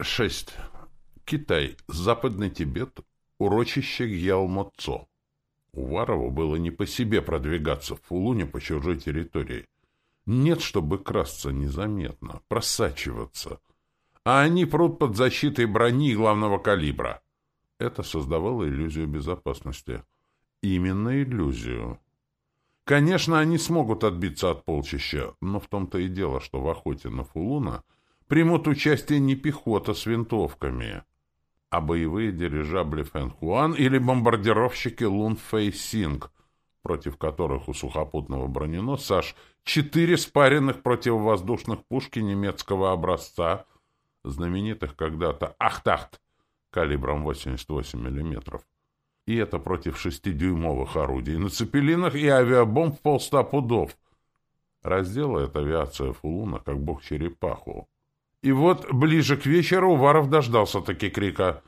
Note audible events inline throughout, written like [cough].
6. Китай. Западный Тибет. Урочище Гьялмоцо. Уварову было не по себе продвигаться в Фулуне по чужой территории. Нет, чтобы красться незаметно, просачиваться. А они прут под защитой брони главного калибра. Это создавало иллюзию безопасности. Именно иллюзию. Конечно, они смогут отбиться от полчища, но в том-то и дело, что в охоте на Фулуна примут участие не пехота с винтовками, а боевые дирижабли Фэнхуан или бомбардировщики Лун Фэй Синг, против которых у сухопутного броненосца аж четыре спаренных противовоздушных пушки немецкого образца, знаменитых когда-то «Ахтахт» калибром 88 мм. И это против шестидюймовых орудий на цепелинах и авиабомб в полста пудов. Разделает авиация Фулуна, как бог черепаху. И вот ближе к вечеру Уваров дождался таки крика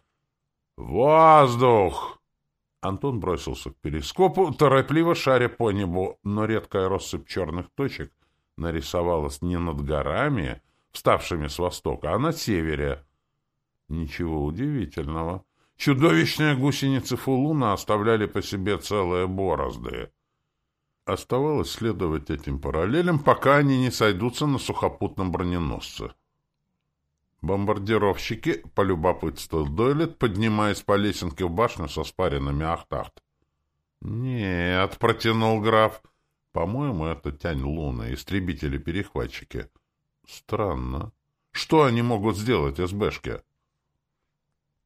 «Воздух!». Антон бросился к перископу, торопливо шаря по небу, но редкая россыпь черных точек нарисовалась не над горами, вставшими с востока, а на севере. Ничего удивительного. Чудовищные гусеницы Фулуна оставляли по себе целые борозды. Оставалось следовать этим параллелям, пока они не сойдутся на сухопутном броненосце. Бомбардировщики, полюбопытствовал Дойлет, поднимаясь по лесенке в башню со спаренными ахтахт. «Нет», — протянул граф. «По-моему, это Тянь Луна, истребители-перехватчики». «Странно. Что они могут сделать, СБшки?»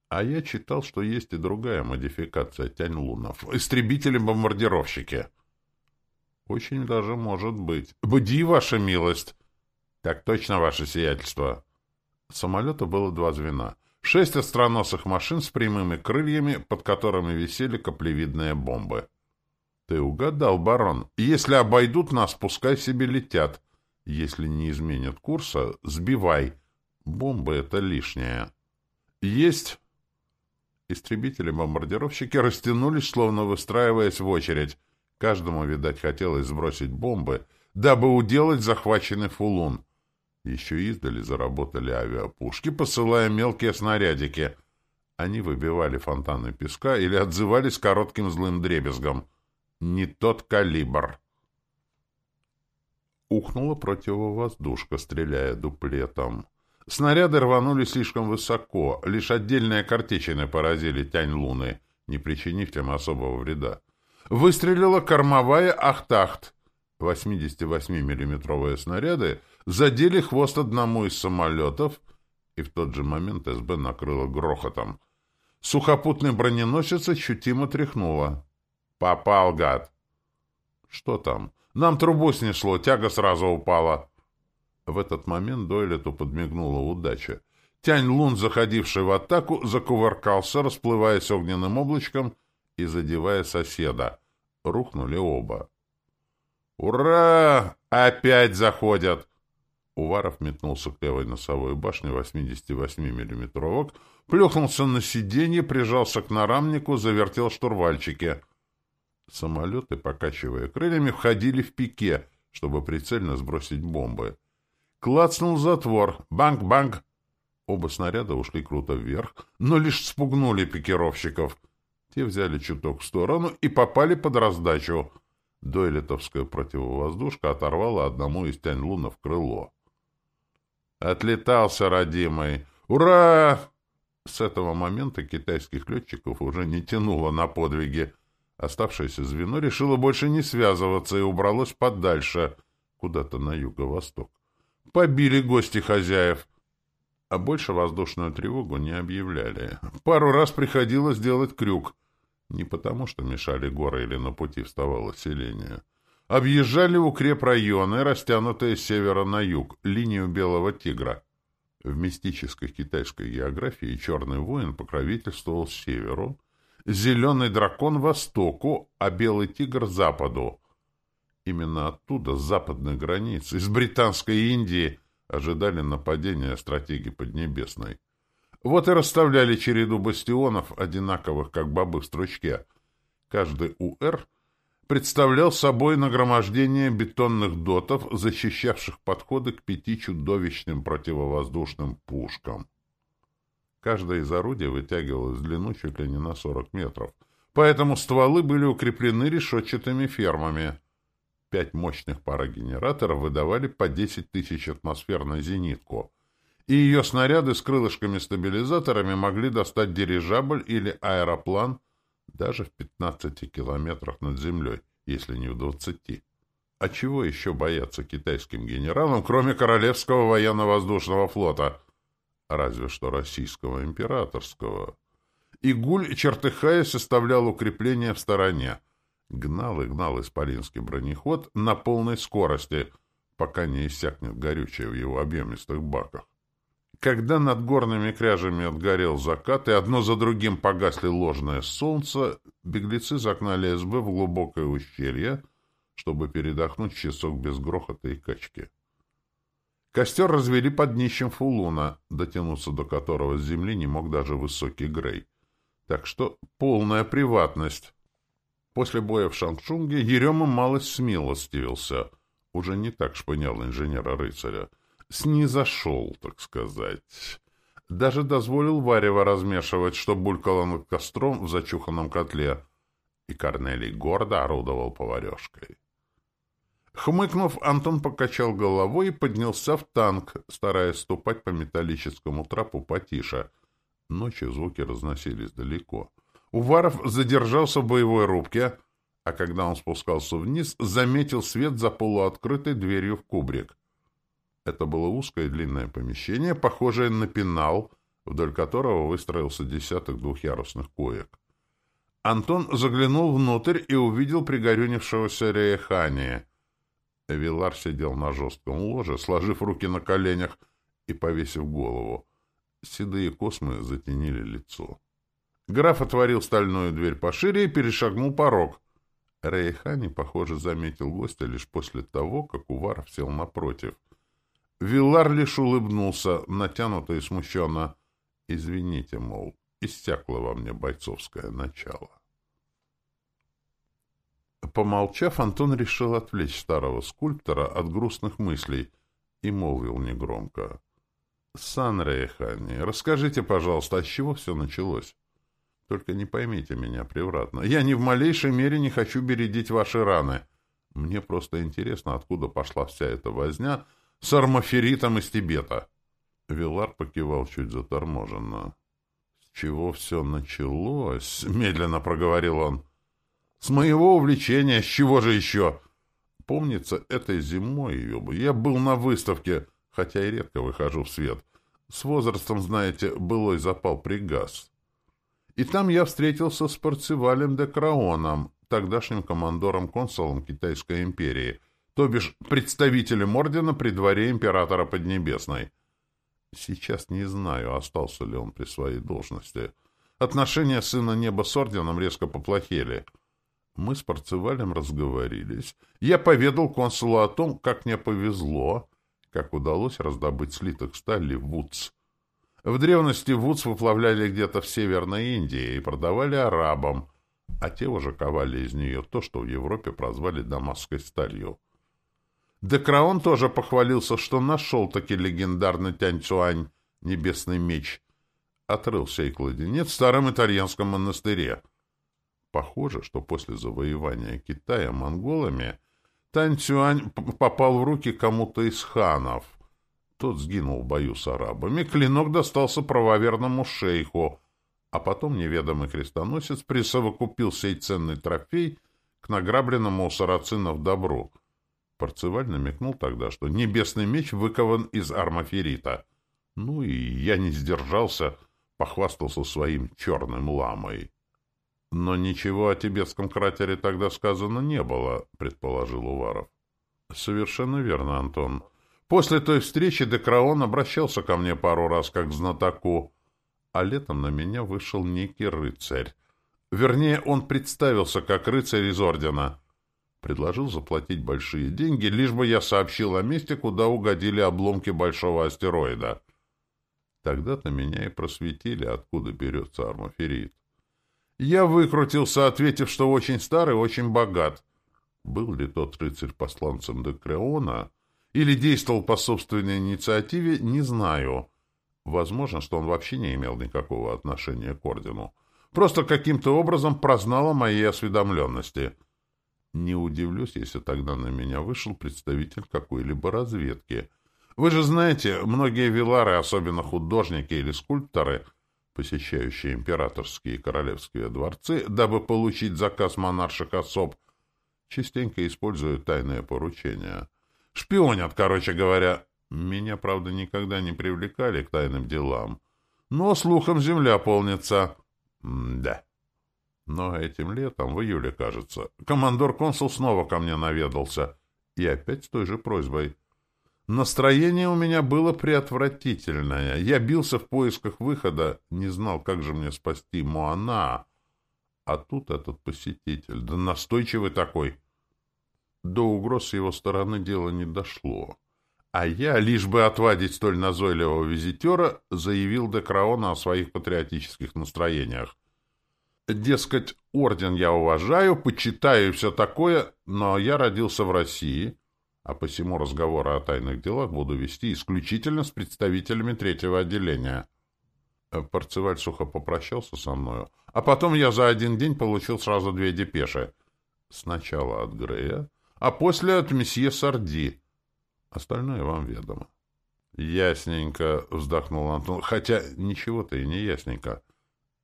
А я читал, что есть и другая модификация Тянь Лунов. Истребители-бомбардировщики. Очень даже может быть. Буди, ваша милость. Так точно, ваше сиятельство. Самолета было два звена. Шесть остроносых машин с прямыми крыльями, под которыми висели каплевидные бомбы. Ты угадал, барон. Если обойдут нас, пускай себе летят. Если не изменят курса, сбивай. Бомбы — это лишнее. Есть... Истребители-бомбардировщики растянулись, словно выстраиваясь в очередь. Каждому, видать, хотелось сбросить бомбы, дабы уделать захваченный фулун. Еще издали заработали авиапушки, посылая мелкие снарядики. Они выбивали фонтаны песка или отзывались коротким злым дребезгом. Не тот калибр. Ухнула противовоздушка, стреляя дуплетом. Снаряды рванули слишком высоко, лишь отдельные картечины поразили тянь луны, не причинив тем особого вреда. Выстрелила кормовая «Ахтахт». 88-миллиметровые снаряды задели хвост одному из самолетов, и в тот же момент СБ накрыло грохотом. Сухопутный броненосец ощутимо тряхнуло. «Попал, гад!» «Что там? Нам трубу снесло, тяга сразу упала». В этот момент Дойлету подмигнула удача. Тянь Лун, заходивший в атаку, закувыркался, расплываясь огненным облачком и задевая соседа. Рухнули оба. «Ура! Опять заходят!» Уваров метнулся к левой носовой башне 88 миллиметровок, плюхнулся на сиденье, прижался к нарамнику, завертел штурвальчики. Самолеты, покачивая крыльями, входили в пике, чтобы прицельно сбросить бомбы. Клацнул затвор. Банк-банк. Оба снаряда ушли круто вверх, но лишь спугнули пикировщиков. Те взяли чуток в сторону и попали под раздачу. Дойлетовская противовоздушка оторвала одному из тянь-лунов крыло. «Отлетался, родимый! Ура!» С этого момента китайских летчиков уже не тянуло на подвиги. Оставшееся звено решило больше не связываться и убралось подальше, куда-то на юго-восток. Побили гости хозяев. А больше воздушную тревогу не объявляли. Пару раз приходилось делать крюк. Не потому, что мешали горы или на пути вставало селение. Объезжали укрепрайоны, растянутые с севера на юг, линию Белого Тигра. В мистической китайской географии черный воин покровительствовал северу, зеленый дракон — востоку, а белый тигр — западу. Именно оттуда, с западной границы, из Британской Индии, ожидали нападения стратеги Поднебесной. Вот и расставляли череду бастионов, одинаковых, как бобы в стручке. Каждый УР представлял собой нагромождение бетонных дотов, защищавших подходы к пяти чудовищным противовоздушным пушкам. Каждое из орудий вытягивалось в длину чуть ли не на 40 метров, поэтому стволы были укреплены решетчатыми фермами. Пять мощных парогенераторов выдавали по 10 тысяч атмосфер на зенитку, и ее снаряды с крылышками-стабилизаторами могли достать дирижабль или аэроплан даже в 15 километрах над землей, если не в 20. А чего еще бояться китайским генералам, кроме Королевского военно-воздушного флота? Разве что российского императорского. Игуль, чертыхаясь, оставлял укрепление в стороне. Гнал и гнал исполинский бронеход на полной скорости, пока не иссякнет горючее в его объемистых баках. Когда над горными кряжами отгорел закат и одно за другим погасли ложное солнце, беглецы загнали СБ в глубокое ущелье, чтобы передохнуть часок без грохота и качки. Костер развели под днищем фулуна, дотянуться до которого с земли не мог даже высокий Грей. Так что полная приватность. После боя в Шанчунге Ерема малость смилостивился. Уже не так шпынял инженера-рыцаря снизошел, так сказать. Даже дозволил варево размешивать, что булькало над костром в зачуханном котле, и Корнелий гордо орудовал поварешкой. Хмыкнув, Антон покачал головой и поднялся в танк, стараясь ступать по металлическому трапу потише. Ночью звуки разносились далеко. Уваров задержался в боевой рубке, а когда он спускался вниз, заметил свет за полуоткрытой дверью в кубрик. Это было узкое длинное помещение, похожее на пенал, вдоль которого выстроился десяток двухъярусных коек. Антон заглянул внутрь и увидел пригорюнившегося Реехания. Вилар сидел на жестком ложе, сложив руки на коленях и повесив голову. Седые космы затенили лицо. Граф отворил стальную дверь пошире и перешагнул порог. Рейхани, похоже, заметил гостя лишь после того, как Уваров сел напротив — Виллар лишь улыбнулся, натянуто и смущенно. «Извините, мол, истякло во мне бойцовское начало». Помолчав, Антон решил отвлечь старого скульптора от грустных мыслей и молвил негромко. «Сан Рейхани, расскажите, пожалуйста, с чего все началось? Только не поймите меня превратно. Я ни в малейшей мере не хочу бередить ваши раны. Мне просто интересно, откуда пошла вся эта возня — с армаферитом из Тибета. Вилар покивал чуть заторможенно. — С чего все началось? — медленно проговорил он. — С моего увлечения, с чего же еще? Помнится, этой зимой я был на выставке, хотя и редко выхожу в свет. С возрастом, знаете, былой запал пригаз. И там я встретился с Парцевалем де Краоном, тогдашним командором-консулом Китайской империи — то бишь представителем ордена при дворе императора Поднебесной. Сейчас не знаю, остался ли он при своей должности. Отношения сына неба с орденом резко поплохели. Мы с Парцевалем разговорились. Я поведал консулу о том, как мне повезло, как удалось раздобыть слиток стали Вудс. В древности Вудс выплавляли где-то в Северной Индии и продавали арабам, а те уже ковали из нее то, что в Европе прозвали дамасской сталью. Декраон тоже похвалился, что нашел таки легендарный Тяньцюань, небесный меч. Отрылся и кладенец в старом итальянском монастыре. Похоже, что после завоевания Китая монголами Тяньцюань попал в руки кому-то из ханов. Тот сгинул в бою с арабами, клинок достался правоверному шейху, а потом неведомый крестоносец присовокупил сей ценный трофей к награбленному у сарацинов добру — Парцеваль намекнул тогда, что небесный меч выкован из армаферита. Ну и я не сдержался, похвастался своим черным ламой. — Но ничего о тибетском кратере тогда сказано не было, — предположил Уваров. — Совершенно верно, Антон. После той встречи Декраон обращался ко мне пару раз как к знатоку, а летом на меня вышел некий рыцарь. Вернее, он представился как рыцарь из ордена — Предложил заплатить большие деньги, лишь бы я сообщил о месте, куда угодили обломки большого астероида. Тогда-то меня и просветили, откуда берется армаферит. Я выкрутился, ответив, что очень старый, очень богат. Был ли тот рыцарь посланцем Декреона или действовал по собственной инициативе, не знаю. Возможно, что он вообще не имел никакого отношения к ордену. Просто каким-то образом прознал о моей осведомленности. Не удивлюсь, если тогда на меня вышел представитель какой-либо разведки. Вы же знаете, многие вилары, особенно художники или скульпторы, посещающие императорские и королевские дворцы, дабы получить заказ монарших особ, частенько используют тайные поручения. Шпионят, короче говоря. Меня, правда, никогда не привлекали к тайным делам. Но слухом земля полнится. М да. Но этим летом, в июле, кажется, командор-консул снова ко мне наведался. И опять с той же просьбой. Настроение у меня было преотвратительное. Я бился в поисках выхода, не знал, как же мне спасти Моана. А тут этот посетитель, да настойчивый такой. До угроз его стороны дело не дошло. А я, лишь бы отвадить столь назойливого визитера, заявил Декраона о своих патриотических настроениях. Дескать, орден я уважаю, почитаю и все такое, но я родился в России, а посему разговоры о тайных делах буду вести исключительно с представителями третьего отделения. Парцеваль сухо попрощался со мною, а потом я за один день получил сразу две депеши. Сначала от Грея, а после от месье Сарди. Остальное вам ведомо. «Ясненько», — вздохнул Антон, — «хотя ничего-то и не ясненько.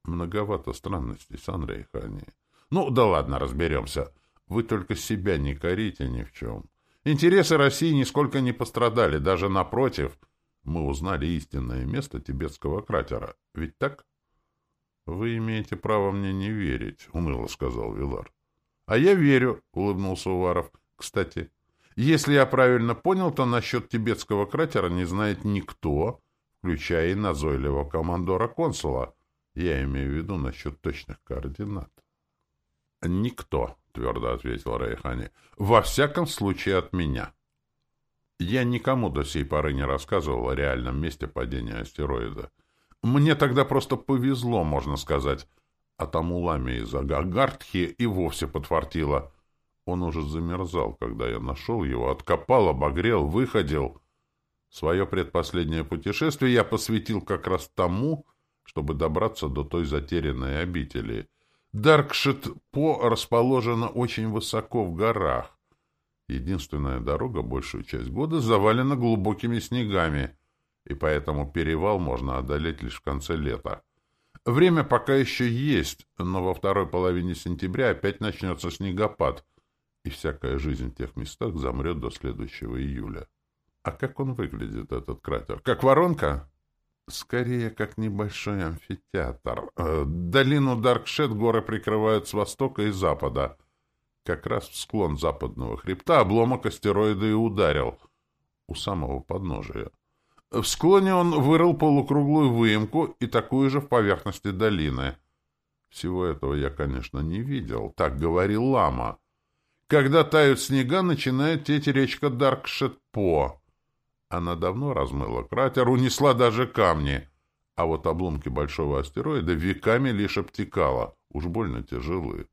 Многовато странностей с Анрейхани. Ну, да ладно, разберемся. Вы только себя не корите ни в чем. Интересы России нисколько не пострадали, даже напротив. Мы узнали истинное место тибетского кратера. Ведь так?» «Вы имеете право мне не верить», — уныло сказал Вилар. «А я верю», — улыбнулся Уваров. Кстати, если я правильно понял, то насчет тибетского кратера не знает никто, включая и назойливого командора-консула. Я имею в виду насчет точных координат. «Никто», — твердо ответил Райхани. «Во всяком случае от меня». Я никому до сей поры не рассказывал о реальном месте падения астероида. Мне тогда просто повезло, можно сказать. А тому ламе из Агагартхи и вовсе подфартило. Он уже замерзал, когда я нашел его, откопал, обогрел, выходил. Свое предпоследнее путешествие я посвятил как раз тому, чтобы добраться до той затерянной обители. Даркшит-По расположена очень высоко в горах. Единственная дорога большую часть года завалена глубокими снегами, и поэтому перевал можно одолеть лишь в конце лета. Время пока еще есть, но во второй половине сентября опять начнется снегопад — и всякая жизнь в тех местах замрет до следующего июля. А как он выглядит, этот кратер? Как воронка? Скорее, как небольшой амфитеатр. Э, долину Даркшет горы прикрывают с востока и запада. Как раз в склон западного хребта обломок астероида и ударил. У самого подножия. В склоне он вырыл полукруглую выемку и такую же в поверхности долины. Всего этого я, конечно, не видел. Так говорил Лама. Когда тают снега, начинает течь речка Даркшетпо. Она давно размыла кратер, унесла даже камни. А вот обломки большого астероида веками лишь обтекала. Уж больно тяжелые.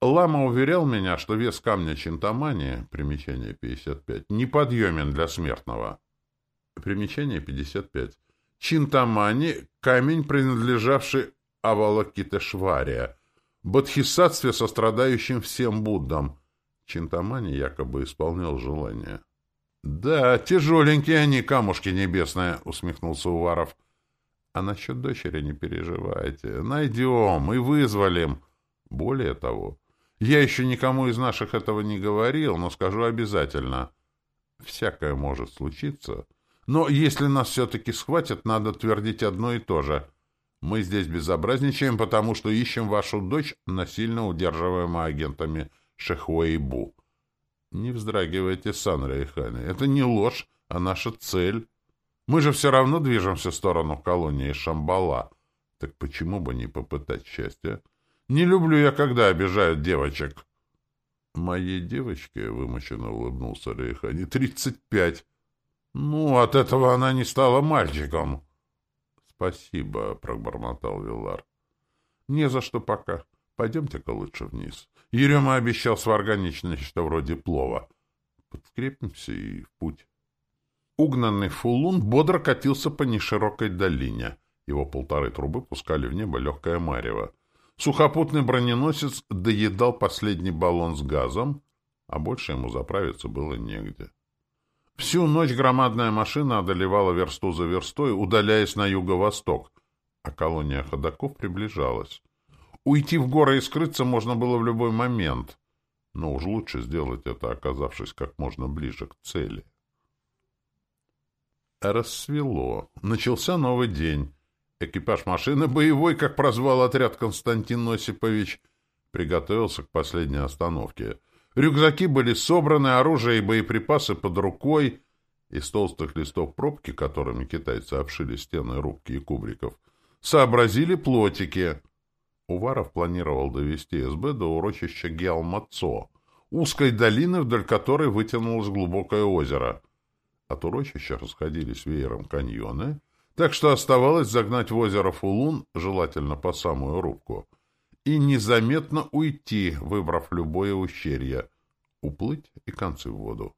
Лама уверял меня, что вес камня Чинтамани, примечание 55, неподъемен для смертного. Примечание 55. Чинтамани — камень, принадлежавший Авалокитешвария, бодхисаттве, сострадающим всем Буддам, Чинтамани якобы исполнял желание. — Да, тяжеленькие они, камушки небесные, — усмехнулся Уваров. — А насчет дочери не переживайте. Найдем и вызволим. Более того, я еще никому из наших этого не говорил, но скажу обязательно. Всякое может случиться. Но если нас все-таки схватят, надо твердить одно и то же. Мы здесь безобразничаем, потому что ищем вашу дочь, насильно удерживаемую агентами — Шехуэйбу. Не вздрагивайте, Сан Рейхани. Это не ложь, а наша цель. Мы же все равно движемся в сторону колонии Шамбала. Так почему бы не попытать счастья? Не люблю я, когда обижают девочек. Моей девочке, — вымученно улыбнулся Рейхани, — тридцать пять. Ну, от этого она не стала мальчиком. — Спасибо, — пробормотал Виллар. — Не за что пока. Пойдемте-ка лучше вниз. Ерема обещал сварганить нечто вроде плова. Подкрепимся и в путь. Угнанный фулун бодро катился по неширокой долине. Его полторы трубы пускали в небо легкое марево. Сухопутный броненосец доедал последний баллон с газом, а больше ему заправиться было негде. Всю ночь громадная машина одолевала версту за верстой, удаляясь на юго-восток, а колония ходоков приближалась. Уйти в горы и скрыться можно было в любой момент, но уж лучше сделать это, оказавшись как можно ближе к цели. Рассвело. Начался новый день. Экипаж машины боевой, как прозвал отряд Константин Осипович, приготовился к последней остановке. Рюкзаки были собраны, оружие и боеприпасы под рукой. Из толстых листов пробки, которыми китайцы обшили стены рубки и кубриков, сообразили плотики. Уваров планировал довести СБ до урочища Геалмацо, узкой долины, вдоль которой вытянулось глубокое озеро — от урочища расходились веером каньоны, так что оставалось загнать в озеро Фулун, желательно по самую рубку, и незаметно уйти, выбрав любое ущелье, уплыть и концы в воду.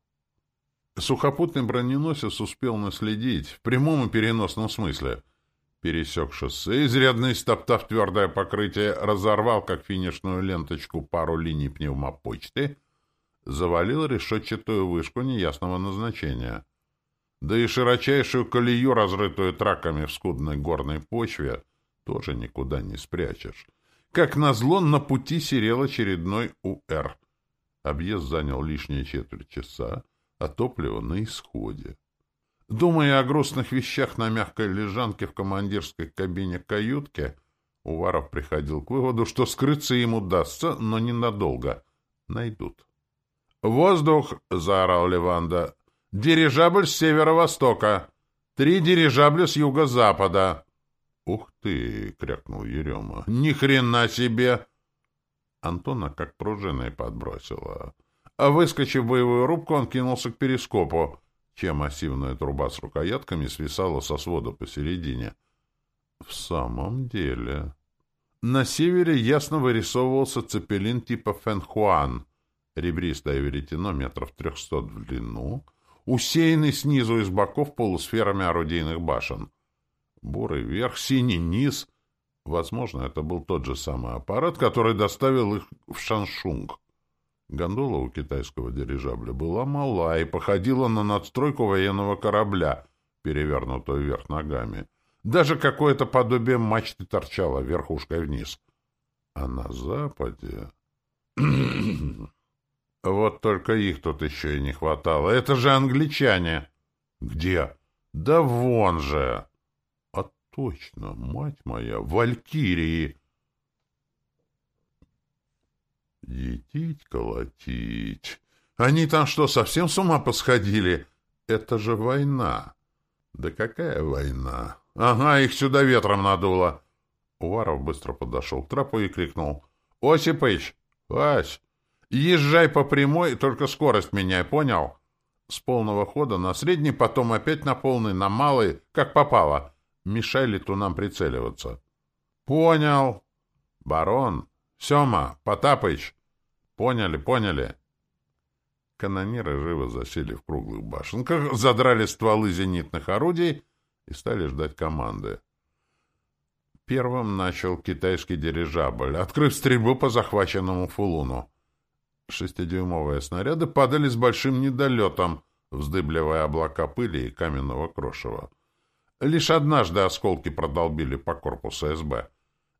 Сухопутный броненосец успел наследить, в прямом и переносном смысле. Пересек шоссе, изрядно истоптав твердое покрытие, разорвал, как финишную ленточку, пару линий пневмопочты, завалил решетчатую вышку неясного назначения — да и широчайшую колею, разрытую траками в скудной горной почве, тоже никуда не спрячешь. Как назло, на пути серел очередной УР. Объезд занял лишние четверть часа, а топливо на исходе. Думая о грустных вещах на мягкой лежанке в командирской кабине каютки, Уваров приходил к выводу, что скрыться им удастся, но ненадолго. Найдут. «Воздух!» — заорал Леванда. Дирижабль с северо-востока. Три дирижабля с юго-запада. Ух ты, крякнул Ерема. Ни хрена себе! Антона как пружиной подбросила. Выскочив в боевую рубку, он кинулся к перископу, чем массивная труба с рукоятками свисала со свода посередине. В самом деле... На севере ясно вырисовывался цепелин типа Фэнхуан, ребристое веретено метров трехсот в длину, усеянный снизу и с боков полусферами орудийных башен. Бурый верх, синий низ. Возможно, это был тот же самый аппарат, который доставил их в Шаншунг. Гондола у китайского дирижабля была мала и походила на надстройку военного корабля, перевернутую вверх ногами. Даже какое-то подобие мачты торчало верхушкой вниз. А на западе... [clears throat] Вот только их тут еще и не хватало. Это же англичане. Где? Да вон же. А точно, мать моя, валькирии. Етить, колотить. Они там что, совсем с ума посходили? Это же война. Да какая война? Ага, их сюда ветром надуло. Уваров быстро подошел к трапу и крикнул. — Осипыч! Вась! Езжай по прямой, только скорость меняй, понял? С полного хода на средний, потом опять на полный, на малый, как попало. Мешай летунам прицеливаться. Понял. Барон, Сема, Потапыч. Поняли, поняли. Канониры живо засели в круглых башенках, задрали стволы зенитных орудий и стали ждать команды. Первым начал китайский дирижабль, открыв стрельбу по захваченному фулуну. Шестидюймовые снаряды падали с большим недолетом, вздыбливая облака пыли и каменного крошева. Лишь однажды осколки продолбили по корпусу СБ.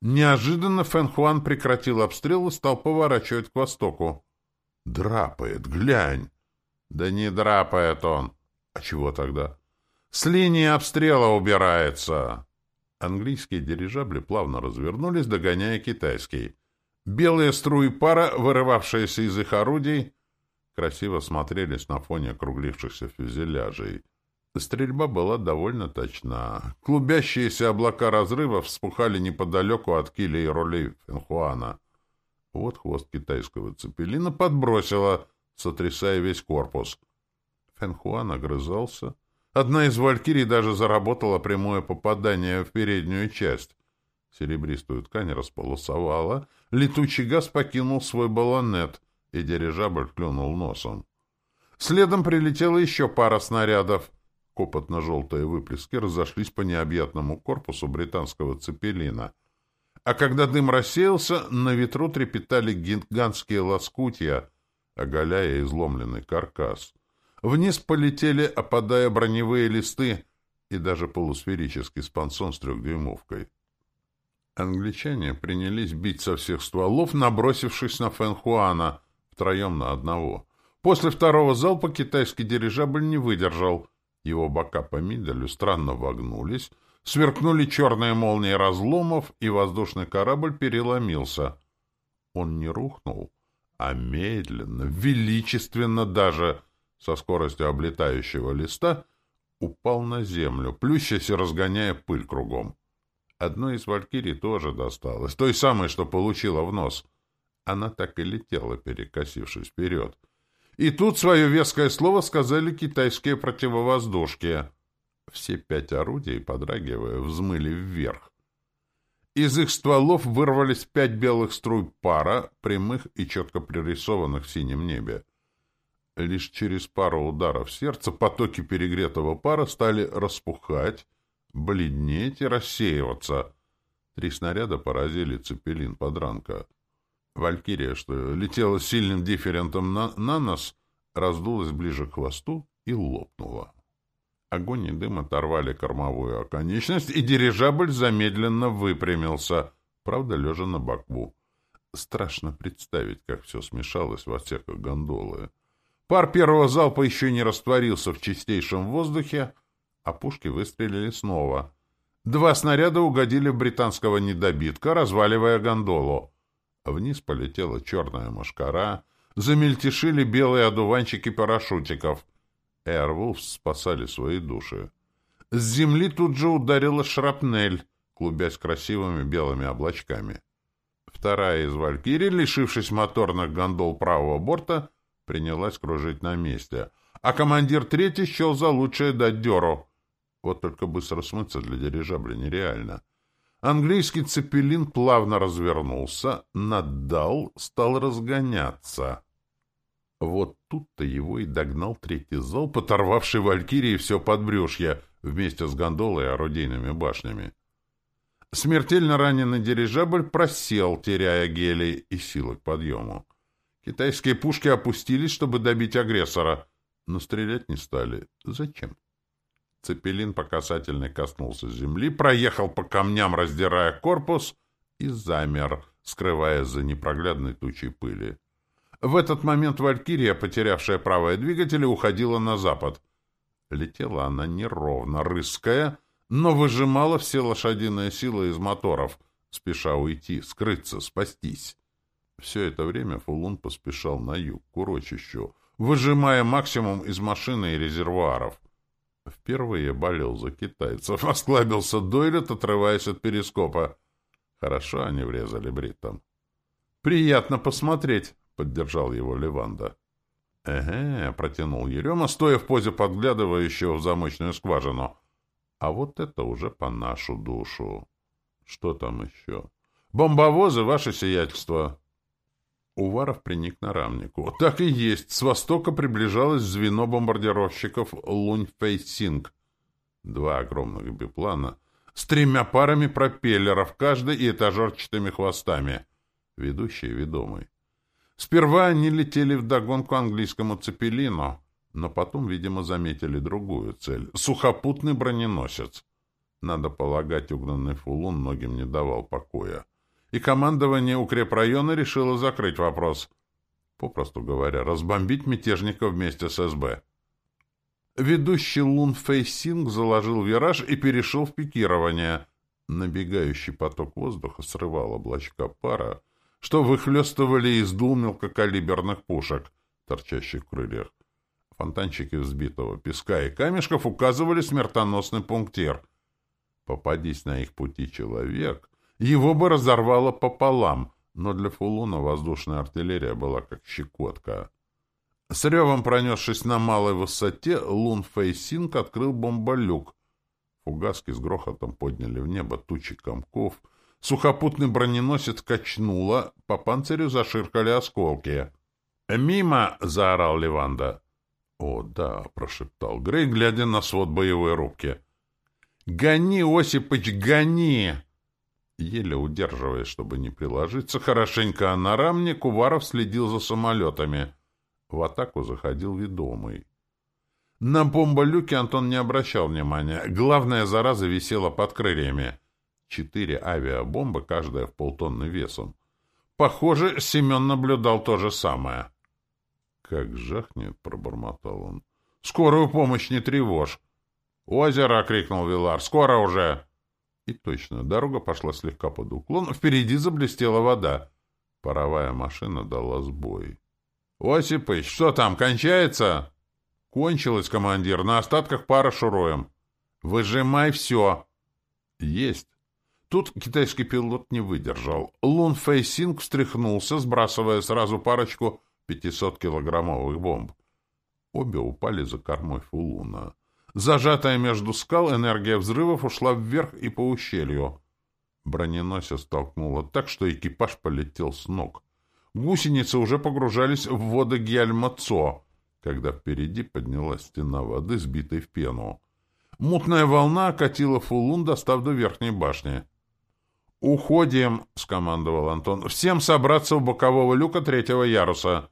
Неожиданно Фэнхуан прекратил обстрел и стал поворачивать к востоку. «Драпает, глянь!» «Да не драпает он!» «А чего тогда?» «С линии обстрела убирается!» Английские дирижабли плавно развернулись, догоняя китайский. Белые струи пара, вырывавшиеся из их орудий, красиво смотрелись на фоне округлившихся фюзеляжей. Стрельба была довольно точна. Клубящиеся облака разрывов вспухали неподалеку от киля и рулей Фенхуана. Вот хвост китайского цепелина подбросило, сотрясая весь корпус. Фенхуан огрызался. Одна из валькирий даже заработала прямое попадание в переднюю часть. Серебристую ткань располосовала, летучий газ покинул свой баллонет, и дирижабль клюнул носом. Следом прилетела еще пара снарядов. Копотно-желтые выплески разошлись по необъятному корпусу британского цепелина. А когда дым рассеялся, на ветру трепетали гигантские лоскутья, оголяя изломленный каркас. Вниз полетели, опадая броневые листы и даже полусферический спансон с трехдюймовкой. Англичане принялись бить со всех стволов, набросившись на Фэнхуана, втроем на одного. После второго залпа китайский дирижабль не выдержал. Его бока по миделю странно вогнулись, сверкнули черные молнии разломов, и воздушный корабль переломился. Он не рухнул, а медленно, величественно даже, со скоростью облетающего листа, упал на землю, плющась и разгоняя пыль кругом. Одной из валькирий тоже досталось, той самой, что получила в нос. Она так и летела, перекосившись вперед. И тут свое веское слово сказали китайские противовоздушки. Все пять орудий, подрагивая, взмыли вверх. Из их стволов вырвались пять белых струй пара, прямых и четко пририсованных в синем небе. Лишь через пару ударов сердца потоки перегретого пара стали распухать, бледнеть и рассеиваться. Три снаряда поразили цепелин подранка. Валькирия, что летела сильным дифферентом на, на нос, раздулась ближе к хвосту и лопнула. Огонь и дым оторвали кормовую оконечность, и дирижабль замедленно выпрямился, правда, лежа на боку. Страшно представить, как все смешалось в отсеках гондолы. Пар первого залпа еще не растворился в чистейшем воздухе, а пушки выстрелили снова. Два снаряда угодили в британского недобитка, разваливая гондолу. Вниз полетела черная мошкара, замельтешили белые одуванчики парашютиков. Эйрвулф спасали свои души. С земли тут же ударила шрапнель, клубясь красивыми белыми облачками. Вторая из «Валькирий», лишившись моторных гондол правого борта, принялась кружить на месте, а командир третий счел за лучшее дать дёру. Вот только быстро смыться для дирижабля нереально. Английский цепелин плавно развернулся, наддал, стал разгоняться. Вот тут-то его и догнал третий зал, поторвавший Валькирии все подбрюшье вместе с гондолой и орудийными башнями. Смертельно раненый дирижабль просел, теряя гелий и силы к подъему. Китайские пушки опустились, чтобы добить агрессора, но стрелять не стали. Зачем? Цепелин по касательной коснулся земли, проехал по камням, раздирая корпус, и замер, скрываясь за непроглядной тучей пыли. В этот момент «Валькирия», потерявшая правое двигатель, уходила на запад. Летела она неровно, рыская, но выжимала все лошадиные силы из моторов, спеша уйти, скрыться, спастись. Все это время Фулун поспешал на юг, к урочищу, выжимая максимум из машины и резервуаров. Впервые болел за китайцев. [laughs] Осклабился Дойлет, отрываясь от перископа. Хорошо они врезали бриттам. «Приятно посмотреть», — поддержал его Леванда. «Эге», — протянул Ерема, стоя в позе подглядывающего в замочную скважину. «А вот это уже по нашу душу. Что там еще?» «Бомбовозы, ваше сиятельство!» Уваров приник на рамнику. Так и есть. С востока приближалось звено бомбардировщиков Лунь-Фейсинг. Два огромных биплана с тремя парами пропеллеров, каждый и этажерчатыми хвостами. Ведущий ведомый. Сперва они летели вдогонку английскому цепелину, но потом, видимо, заметили другую цель — сухопутный броненосец. Надо полагать, угнанный фулун многим не давал покоя и командование укрепрайона решило закрыть вопрос. Попросту говоря, разбомбить мятежников вместе с СБ. Ведущий Лун Фейсинг заложил вираж и перешел в пикирование. Набегающий поток воздуха срывал облачка пара, что выхлестывали из дул мелкокалиберных пушек, торчащих в крыльях. Фонтанчики взбитого песка и камешков указывали смертоносный пунктир. Попадись на их пути человек, его бы разорвало пополам, но для Фулуна воздушная артиллерия была как щекотка. С ревом пронесшись на малой высоте, Лун Фейсинг открыл бомболюк. Фугаски с грохотом подняли в небо тучи комков. Сухопутный броненосец качнуло, по панцирю заширкали осколки. «Мимо!» — заорал Леванда. «О, да», — прошептал Грей, глядя на свод боевой рубки. «Гони, Осипыч, гони!» Еле удерживаясь, чтобы не приложиться хорошенько, о наран, Мнекуваров следил за самолетами. В атаку заходил ведомый. На бомболюке Антон не обращал внимания. Главная зараза висела под крыльями. Четыре авиабомбы, каждая в полтонны весом. Похоже, Семен наблюдал то же самое. «Как жахнет!» — пробормотал он. «Скорую помощь не тревожь!» «Озеро!» — крикнул Вилар. «Скоро уже!» И точно, дорога пошла слегка под уклон, впереди заблестела вода. Паровая машина дала сбой. «Осипыч, что там, кончается?» «Кончилось, командир, на остатках пара шуруем». «Выжимай все!» «Есть!» Тут китайский пилот не выдержал. Лун Фейсинг встряхнулся, сбрасывая сразу парочку 500-килограммовых бомб. Обе упали за кормой Фулуна. Зажатая между скал, энергия взрывов ушла вверх и по ущелью. Броненосец столкнуло так, что экипаж полетел с ног. Гусеницы уже погружались в воды Гьяльма-Цо, когда впереди поднялась стена воды, сбитой в пену. Мутная волна окатила Фулун, достав до верхней башни. «Уходим!» — скомандовал Антон. «Всем собраться у бокового люка третьего яруса!»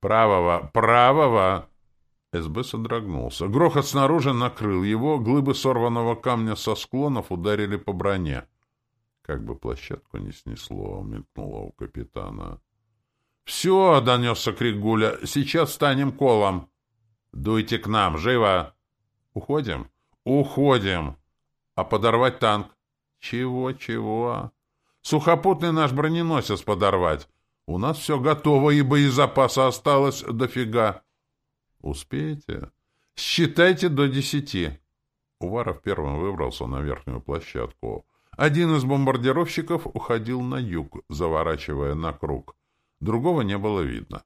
«Правого! Правого!» СБ содрогнулся. Грохот снаружи накрыл его, глыбы сорванного камня со склонов ударили по броне. Как бы площадку не снесло, мелькнуло у капитана. «Все!» — донесся крик Гуля. «Сейчас станем колом!» «Дуйте к нам! Живо!» «Уходим?» «Уходим!» «А подорвать танк?» «Чего, чего?» «Сухопутный наш броненосец подорвать!» «У нас все готово, и боезапаса осталось дофига!» «Успеете?» «Считайте до десяти!» Уваров первым выбрался на верхнюю площадку. Один из бомбардировщиков уходил на юг, заворачивая на круг. Другого не было видно.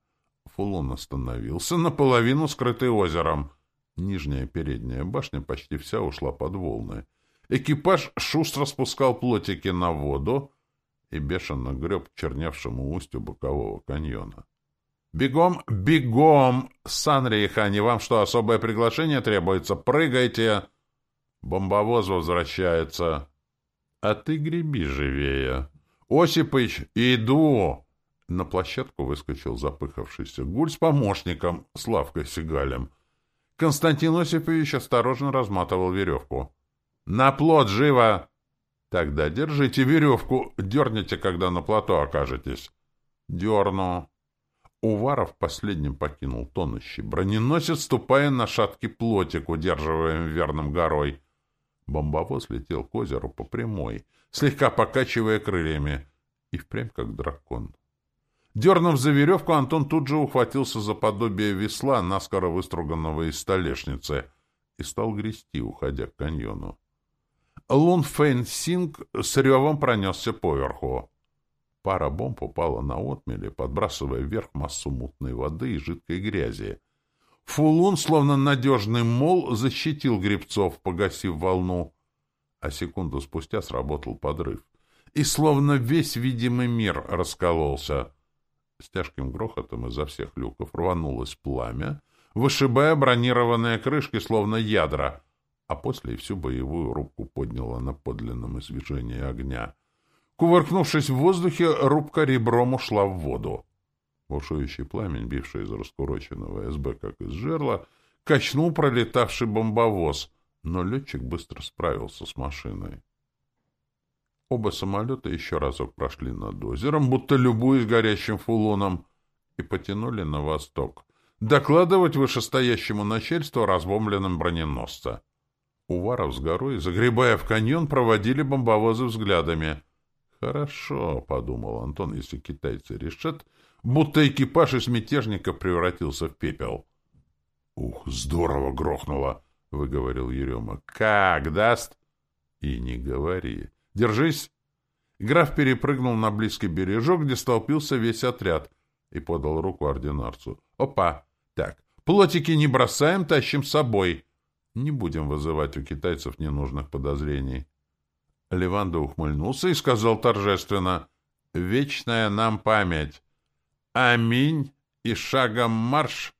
Фулон остановился, наполовину скрытый озером. Нижняя передняя башня почти вся ушла под волны. Экипаж шустро спускал плотики на воду и бешено греб к черневшему устью бокового каньона. «Бегом, бегом! Санрихани, вам что, особое приглашение требуется? Прыгайте!» «Бомбовоз возвращается!» «А ты греби живее!» «Осипыч, иду!» На площадку выскочил запыхавшийся гуль с помощником, Славкой Сигалем. Константин Осипович осторожно разматывал веревку. «На плот, живо!» «Тогда держите веревку, дерните, когда на плато окажетесь». «Дерну». Уваров последним покинул тонущий броненосец, ступая на шаткий плотик, удерживаемый верным горой. Бомбовоз летел к озеру по прямой, слегка покачивая крыльями, и впрямь как дракон. Дернув за веревку, Антон тут же ухватился за подобие весла, наскоро выструганного из столешницы, и стал грести, уходя к каньону. Лун Фейн Синг с ревом пронесся поверху. Пара бомб упала на отмели, подбрасывая вверх массу мутной воды и жидкой грязи. Фулун, словно надежный мол, защитил грибцов, погасив волну. А секунду спустя сработал подрыв. И словно весь видимый мир раскололся. С тяжким грохотом изо всех люков рванулось пламя, вышибая бронированные крышки, словно ядра, а после и всю боевую рубку подняло на подлинном извержении огня — Кувыркнувшись в воздухе, рубка ребром ушла в воду. Бушующий пламень, бивший из раскуроченного СБ, как из жерла, качнул пролетавший бомбовоз, но летчик быстро справился с машиной. Оба самолета еще разок прошли над озером, будто любуясь горящим фулоном, и потянули на восток. Докладывать вышестоящему начальству о разбомбленном броненосце. Уваров с горой, загребая в каньон, проводили бомбовозы взглядами. Хорошо, — подумал Антон, — если китайцы решат, будто экипаж из мятежника превратился в пепел. — Ух, здорово грохнуло, — выговорил Ерема. — Как даст? — И не говори. Держись. Граф перепрыгнул на близкий бережок, где столпился весь отряд, и подал руку ординарцу. — Опа! Так, плотики не бросаем, тащим с собой. Не будем вызывать у китайцев ненужных подозрений. — Левандо ухмыльнулся и сказал торжественно, «Вечная нам память! Аминь и шагом марш!»